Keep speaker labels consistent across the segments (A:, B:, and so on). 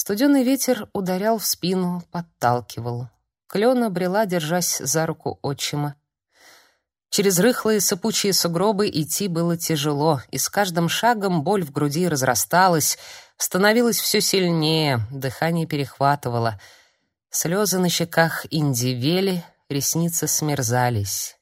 A: Студеный ветер ударял в спину, подталкивал. Клена брела, держась за руку отчима. Через рыхлые сыпучие сугробы идти было тяжело, и с каждым шагом боль в груди разрасталась, становилась все сильнее, дыхание перехватывало. Слезы на щеках индивели, ресницы смерзались.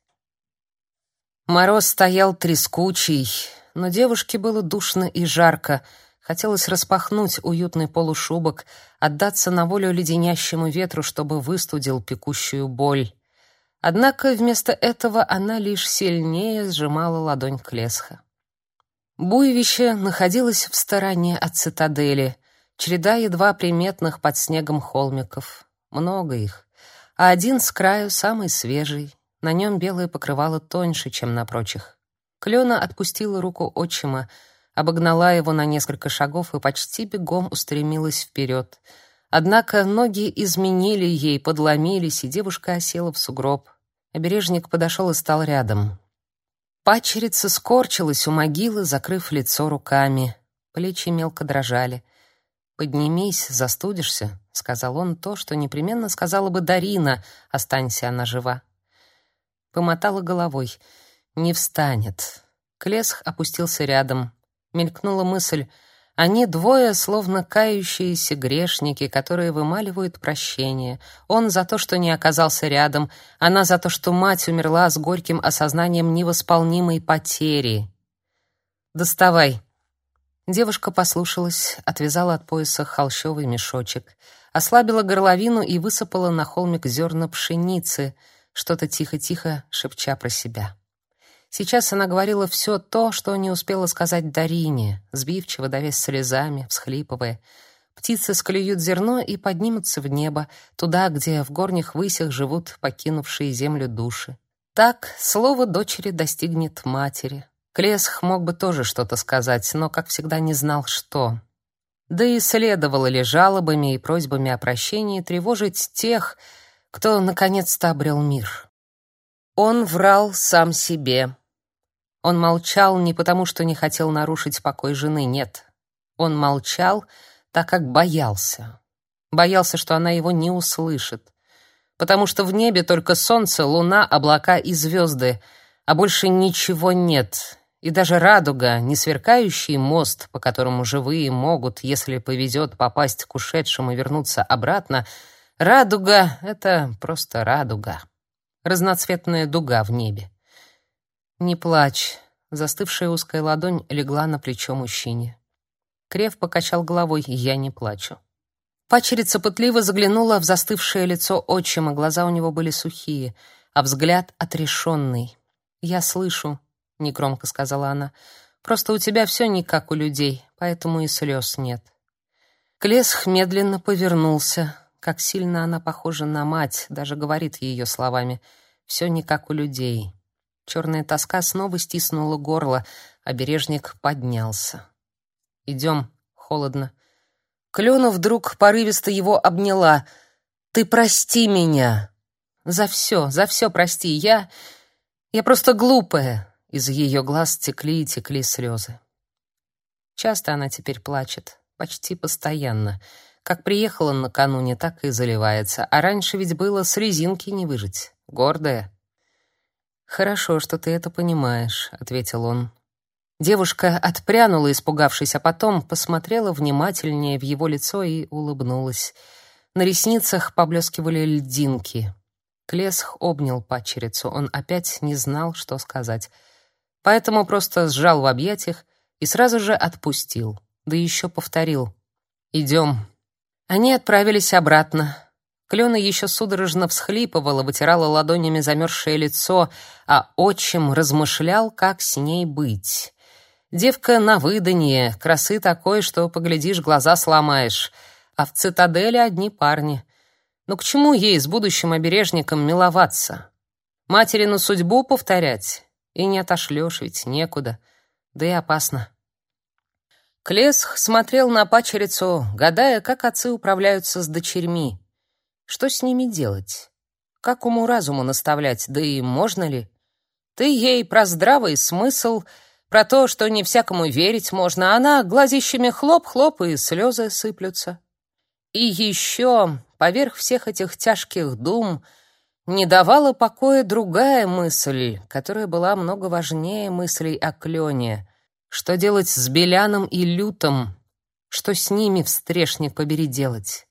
A: Мороз стоял трескучий, но девушке было душно и жарко. Хотелось распахнуть уютный полушубок, отдаться на волю леденящему ветру, чтобы выстудил пекущую боль. Однако вместо этого она лишь сильнее сжимала ладонь Клесха. Буевище находилось в стороне от цитадели, череда едва приметных под снегом холмиков. Много их, а один с краю самый свежий. На нем белое покрывало тоньше, чем на прочих. Клена отпустила руку отчима, обогнала его на несколько шагов и почти бегом устремилась вперед — Однако ноги изменили ей, подломились, и девушка осела в сугроб. Обережник подошел и стал рядом. Пачерица скорчилась у могилы, закрыв лицо руками. Плечи мелко дрожали. «Поднимись, застудишься», — сказал он то, что непременно сказала бы Дарина, останься она жива. Помотала головой. «Не встанет». Клесх опустился рядом. Мелькнула мысль — они двое словно кающиеся грешники, которые вымаливают прощение. Он за то, что не оказался рядом, она за то, что мать умерла с горьким осознанием невосполнимой потери. «Доставай». Девушка послушалась, отвязала от пояса холщовый мешочек, ослабила горловину и высыпала на холмик зерна пшеницы, что-то тихо-тихо шепча про себя. Сейчас она говорила все то, что не успела сказать Дарине, сбивчиво давясь слезами, всхлипывая. Птицы склюют зерно и поднимутся в небо, туда, где в горних высях живут покинувшие землю души. Так слово дочери достигнет матери. Клесх мог бы тоже что-то сказать, но, как всегда, не знал, что. Да и следовало ли жалобами и просьбами о прощении тревожить тех, кто наконец-то обрел мир. Он врал сам себе. Он молчал не потому, что не хотел нарушить покой жены, нет. Он молчал, так как боялся. Боялся, что она его не услышит. Потому что в небе только солнце, луна, облака и звезды, а больше ничего нет. И даже радуга, не сверкающий мост, по которому живые могут, если повезет, попасть к ушедшему и вернуться обратно, радуга — это просто радуга разноцветная дуга в небе. «Не плачь», — застывшая узкая ладонь легла на плечо мужчине. Крев покачал головой, «Я не плачу». Пачерица пытливо заглянула в застывшее лицо отчима, глаза у него были сухие, а взгляд отрешенный. «Я слышу», — негромко сказала она, — «просто у тебя все не как у людей, поэтому и слез нет». Клесх медленно повернулся, как сильно она похожа на мать, даже говорит ее словами. Все не как у людей. Черная тоска снова стиснула горло, а бережник поднялся. «Идем», — холодно. Клена вдруг порывисто его обняла. «Ты прости меня!» «За все, за все прости. Я... я просто глупая!» Из ее глаз текли и текли слезы. Часто она теперь плачет, почти постоянно — как приехала накануне, так и заливается. А раньше ведь было с резинки не выжить. Гордая. «Хорошо, что ты это понимаешь», — ответил он. Девушка отпрянула, испугавшись, а потом посмотрела внимательнее в его лицо и улыбнулась. На ресницах поблескивали льдинки. Клесх обнял падчерицу. Он опять не знал, что сказать. Поэтому просто сжал в объятиях и сразу же отпустил. Да еще повторил. «Идем, они отправились обратно. Клена еще судорожно всхлипывала, вытирала ладонями замерзшее лицо, а отчим размышлял, как с ней быть. Девка на выданье, красы такой, что, поглядишь, глаза сломаешь. А в цитадели одни парни. Ну к чему ей с будущим обережником миловаться? Материну судьбу повторять? И не отошлешь ведь некуда. Да и опасно. Клесх смотрел на пачерицу, гадая, как отцы управляются с дочерьми. Что с ними делать? Как уму-разуму наставлять, да и можно ли? Ты ей про здравый смысл, про то, что не всякому верить можно, а она глазищами хлоп-хлоп и слезы сыплются. И еще, поверх всех этих тяжких дум, не давала покоя другая мысль, которая была много важнее мыслей о Клене. Что делать с Беляном и Лютом? Что с ними, встрешник побери, делать?